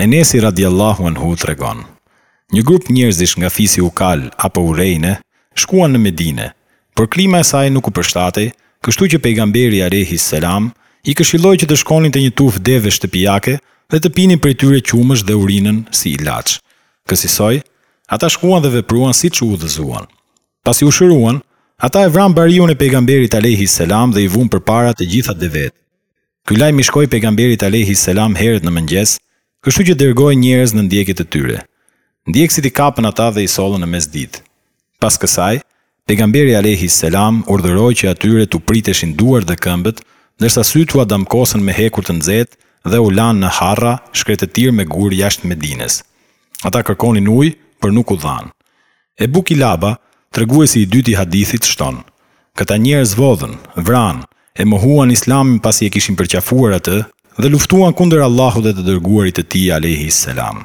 Enesi radijallahu anhu tregon, Një grup njerëzish nga fisi Ukal apo Urejne shkuan në Medine, por klima e saj nuk u përshtatej, kështu që Pejgamberi alejhi selam i këshilloi që të shkonin te një tufë devesh shtëpiake dhe të pinin prej tyre qumësht dhe urinën si ilaç. Kësisoj, ata shkuan dhe vepruan siç u udhëzuan. Pasi u shëruan, ata e vranë bariun e Pejgamberit alejhi selam dhe i vunë përpara të gjitha devet. Ky lajm i shkoi Pejgamberit alejhi selam herët në mëngjes, kështu që dërgoi njerëz në ndjekje të tyre. Ndjekësit i kapën ata dhe i sollën në mesditë. Pas kësaj, Pejgamberi alejhi selam urdhëroi që atyre t'u priteshin duart dhe këmbët, ndërsa sytë ua damkosën me hekur të nxehtë dhe u lanë në harra, shkretëtirë me gurë jashtë Medinës. Ata kërkonin ujë, por nuk u dhanë. Ebu Kilaba, treguesi i dytë i hadithit, shton, Këta njerëz vodhën, vranë, e mohuan Islamin pasi e kishin përqafuar atë dhe luftuan kundër Allahut dhe të Dërguarit të Tij alejhi selam.